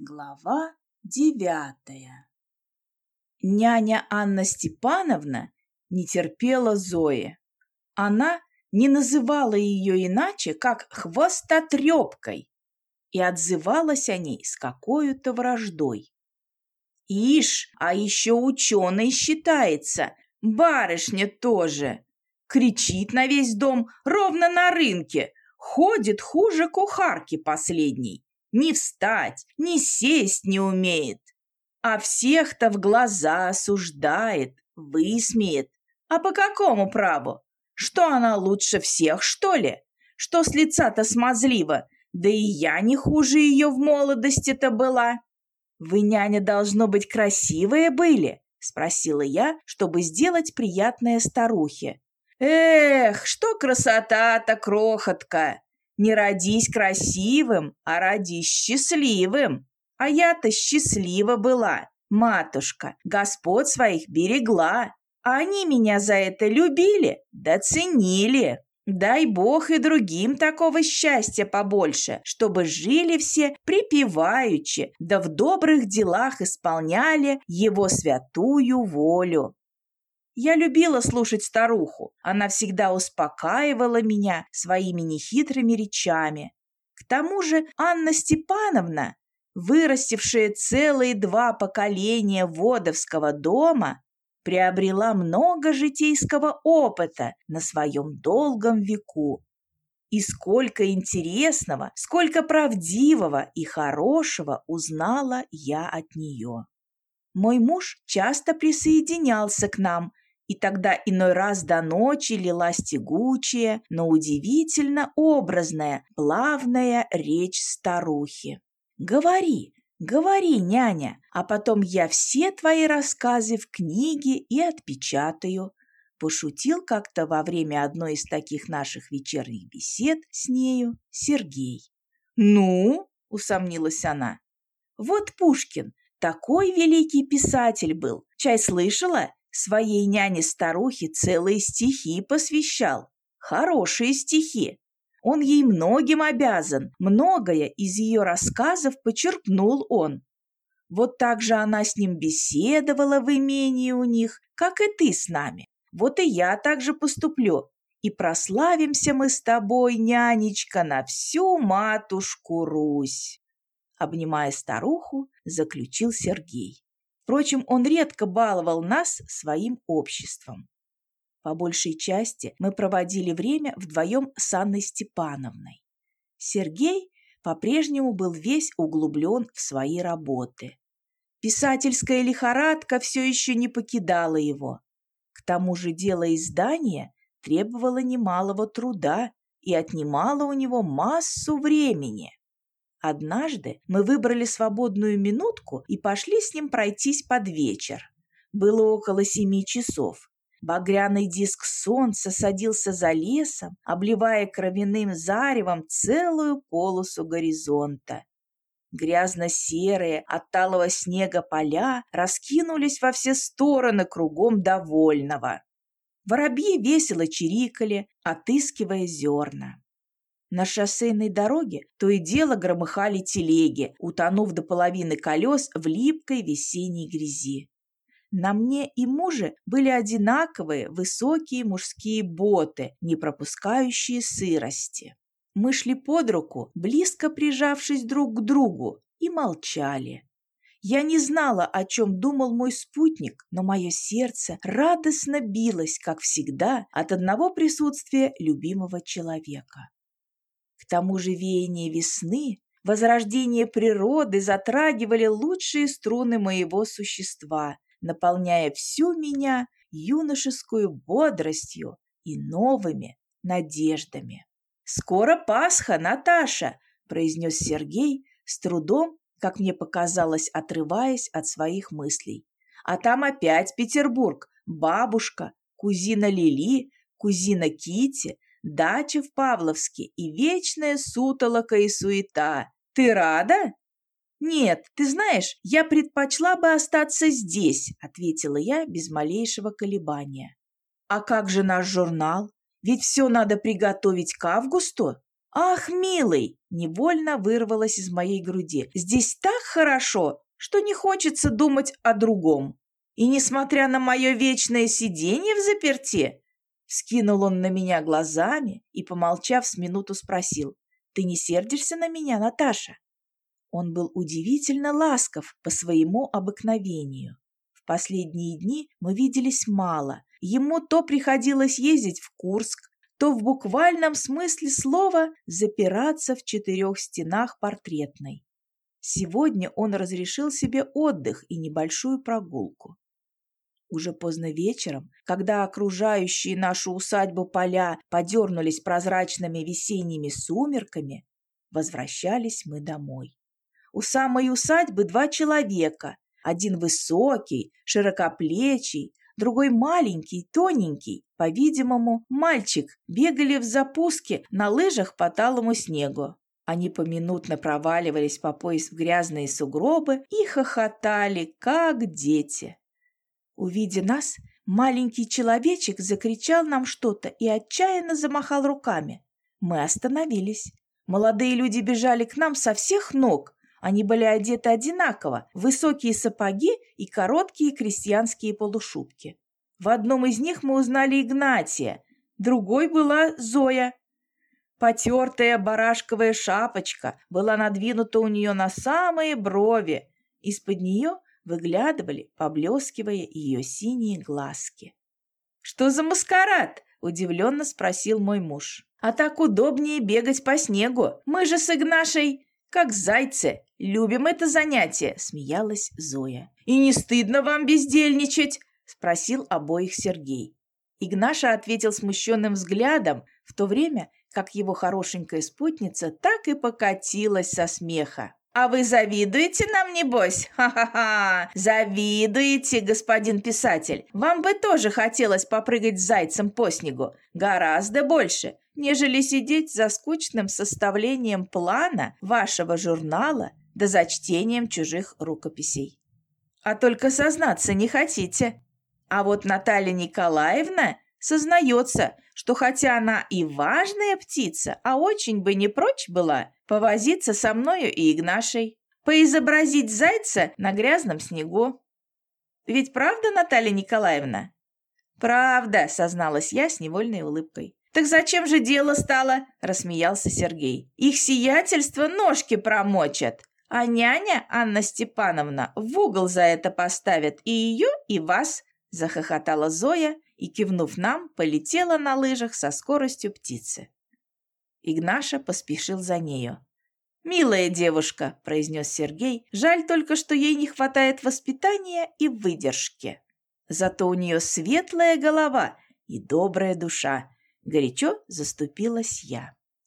Глава девятая Няня Анна Степановна не терпела Зои. Она не называла ее иначе, как хвостотрепкой, и отзывалась о ней с какой-то враждой. Ишь, а еще ученый считается, барышня тоже. Кричит на весь дом, ровно на рынке, ходит хуже кухарки последней ни встать, ни сесть не умеет. А всех-то в глаза осуждает, высмеет. А по какому праву? Что она лучше всех, что ли? Что с лица-то смазливо? Да и я не хуже ее в молодости-то была. Вы, няня, должно быть, красивые были? Спросила я, чтобы сделать приятное старухе. Эх, что красота-то, крохотка! Не родись красивым, а родись счастливым. А я-то счастлива была, матушка, Господь своих берегла. А они меня за это любили, да ценили. Дай Бог и другим такого счастья побольше, чтобы жили все припеваючи, да в добрых делах исполняли его святую волю. Я любила слушать старуху. Она всегда успокаивала меня своими нехитрыми речами. К тому же Анна Степановна, вырастившая целые два поколения Водовского дома, приобрела много житейского опыта на своем долгом веку. И сколько интересного, сколько правдивого и хорошего узнала я от нее. Мой муж часто присоединялся к нам и тогда иной раз до ночи лилась тягучая, но удивительно образная, плавная речь старухи. «Говори, говори, няня, а потом я все твои рассказы в книге и отпечатаю», пошутил как-то во время одной из таких наших вечерних бесед с нею Сергей. «Ну?» – усомнилась она. «Вот Пушкин, такой великий писатель был. Чай слышала? Своей няне-старухе целые стихи посвящал. Хорошие стихи. Он ей многим обязан, многое из ее рассказов почерпнул он. Вот так же она с ним беседовала в имении у них, как и ты с нами. Вот и я так же поступлю. И прославимся мы с тобой, нянечка, на всю матушку Русь. Обнимая старуху, заключил Сергей. Впрочем, он редко баловал нас своим обществом. По большей части мы проводили время вдвоем с Анной Степановной. Сергей по-прежнему был весь углублен в свои работы. Писательская лихорадка все еще не покидала его. К тому же дело издания требовало немалого труда и отнимало у него массу времени. Однажды мы выбрали свободную минутку и пошли с ним пройтись под вечер. Было около семи часов. Багряный диск солнца садился за лесом, обливая кровяным заревом целую полосу горизонта. Грязно-серые от талого снега поля раскинулись во все стороны кругом довольного. Воробьи весело чирикали, отыскивая зерна. На шоссейной дороге то и дело громыхали телеги, утонув до половины колес в липкой весенней грязи. На мне и муже были одинаковые высокие мужские боты, не пропускающие сырости. Мы шли под руку, близко прижавшись друг к другу, и молчали. Я не знала, о чем думал мой спутник, но мое сердце радостно билось, как всегда, от одного присутствия любимого человека тому же веяние весны, возрождение природы затрагивали лучшие струны моего существа, наполняя всю меня юношескую бодростью и новыми надеждами. «Скоро Пасха, Наташа!» – произнес Сергей с трудом, как мне показалось, отрываясь от своих мыслей. «А там опять Петербург, бабушка, кузина Лили, кузина Кити, дача в Павловске и вечная сутолока и суета. Ты рада? Нет, ты знаешь, я предпочла бы остаться здесь, ответила я без малейшего колебания. А как же наш журнал? Ведь все надо приготовить к августу. «Ах, милый!» – невольно вырвалось из моей груди. «Здесь так хорошо, что не хочется думать о другом. И несмотря на мое вечное сиденье в заперте, скинул он на меня глазами и, помолчав с минуту, спросил, «Ты не сердишься на меня, Наташа?» Он был удивительно ласков по своему обыкновению. В последние дни мы виделись мало. Ему то приходилось ездить в Курск, то в буквальном смысле слова запираться в четырех стенах портретной. Сегодня он разрешил себе отдых и небольшую прогулку. Уже поздно вечером, когда окружающие нашу усадьбу поля подернулись прозрачными весенними сумерками, возвращались мы домой. У самой усадьбы два человека, один высокий, широкоплечий, другой маленький, тоненький, по-видимому, мальчик, бегали в запуске на лыжах по талому снегу. Они поминутно проваливались по пояс в грязные сугробы и хохотали, как дети. Увидя нас, маленький человечек закричал нам что-то и отчаянно замахал руками. Мы остановились. Молодые люди бежали к нам со всех ног. Они были одеты одинаково, высокие сапоги и короткие крестьянские полушубки. В одном из них мы узнали Игнатия, другой была Зоя. Потертая барашковая шапочка была надвинута у нее на самые брови. Из-под нее выглядывали, поблескивая ее синие глазки. «Что за маскарад?» – удивленно спросил мой муж. «А так удобнее бегать по снегу. Мы же с Игнашей, как зайцы, любим это занятие», – смеялась Зоя. «И не стыдно вам бездельничать?» – спросил обоих Сергей. Игнаша ответил смущенным взглядом, в то время как его хорошенькая спутница так и покатилась со смеха. «А вы завидуете нам, небось? Ха-ха-ха! Завидуете, господин писатель! Вам бы тоже хотелось попрыгать с зайцем по снегу. Гораздо больше, нежели сидеть за скучным составлением плана вашего журнала да за чтением чужих рукописей. А только сознаться не хотите. А вот Наталья Николаевна сознается, что хотя она и важная птица, а очень бы не прочь была повозиться со мною и Игнашей, поизобразить зайца на грязном снегу. Ведь правда, Наталья Николаевна? Правда, созналась я с невольной улыбкой. «Так зачем же дело стало?» – рассмеялся Сергей. «Их сиятельство ножки промочат, а няня Анна Степановна в угол за это поставит и ее, и вас», – захохотала Зоя и, кивнув нам, полетела на лыжах со скоростью птицы. Игнаша поспешил за нею. «Милая девушка», – произнес Сергей, – «жаль только, что ей не хватает воспитания и выдержки. Зато у нее светлая голова и добрая душа», – горячо заступилась я.